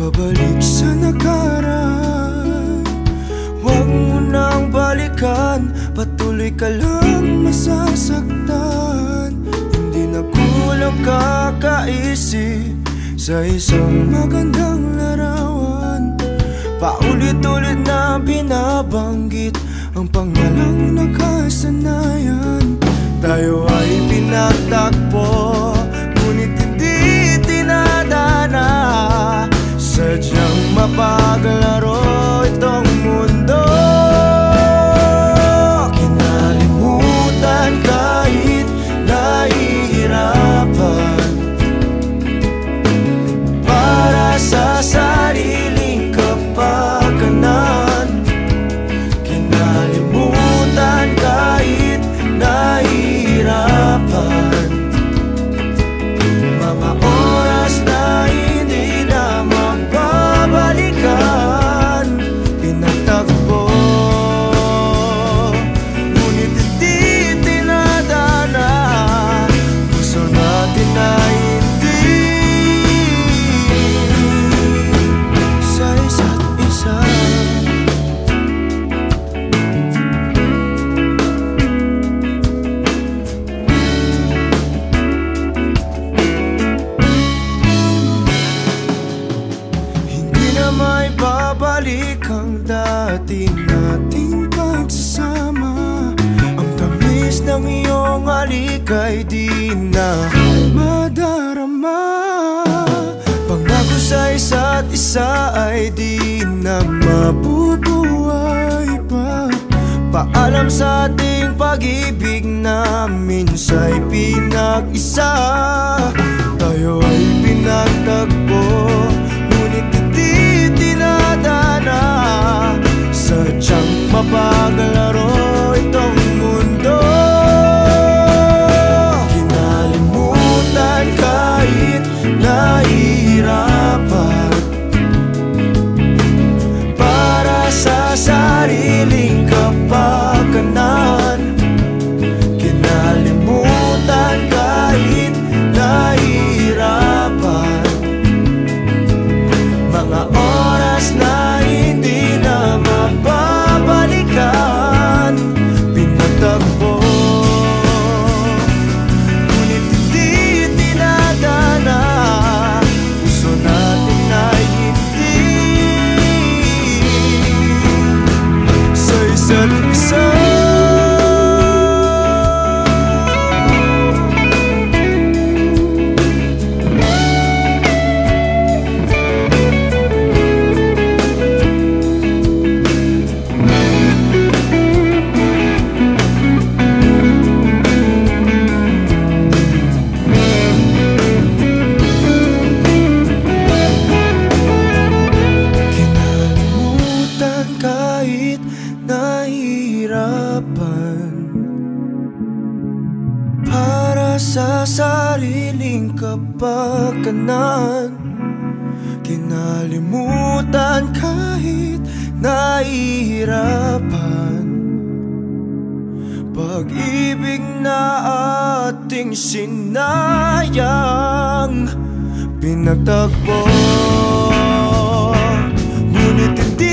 Pabalik sa nakaraan Huwag mo nang balikan Patuloy ka lang masasaktan kulang kakaisip Sa isang magandang larawan. Paulit-ulit na binabanggit Ang pangalang nakasanayan. Tayo ay pinagtagpo dati nating pagsasama Ang tamis ng iyong halik ay di na madarama. Pangako sa isa't isa ay di na mabubuhay pa. Paalam sa ating pag-ibig na minsa'y pinag-isa. Tayo ay para sa sariling nahihirapan Para sa sariling kapakanan. Kinalimutan kahit nahihirapan. Pag-ibig na ating sinayang Pinagtagpo Ngunit hindi